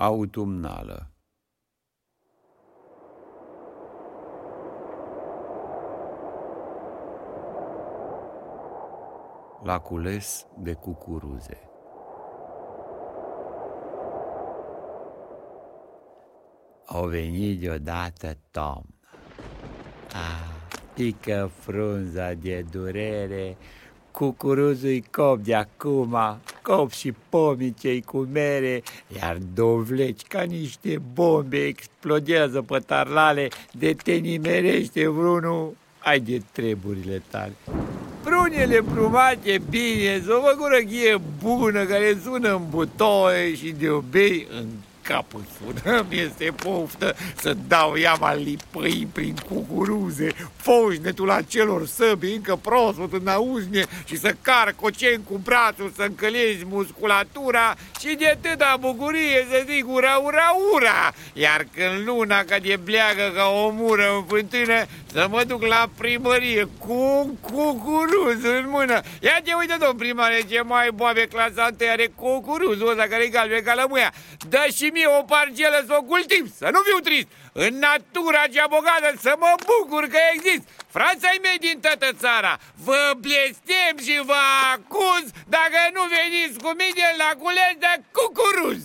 autumnală. La cules de cucuruze. Au venit deodată toamna. Ah, pică frunza de durere cucuruzul cop de acum, cop și pomii cu mere, iar dovleci ca niște bombe explodează pe tarlale, de te nimerește vreunul, ai de treburile tale. Prunele plumate bine, o făcură ghie bună care sună în butoie și de obei în capul sună, mi este poftă să dau iama lipăi prin cucuruze, foșnetul acelor săbi încă proaspăt în auzne și să car cocen cu brațul să încălezi musculatura și de atâta bucurie să zic ura, ura, ura, iar când luna ca de bleagă ca o mură în fântână, să mă duc la primărie cu un cucuruz în mână. Ia te uite, domn primare, ce mai boabe clasa are cucuruzul ăsta care e galben ca lămâia. Dă și mie o parcelă să o cultiv, să nu fiu trist. În natura cea bogată să mă bucur că exist. Franța-i mei din toată țara. Vă blestem și vă acuz dacă nu veniți cu mine la cules de cucuruz.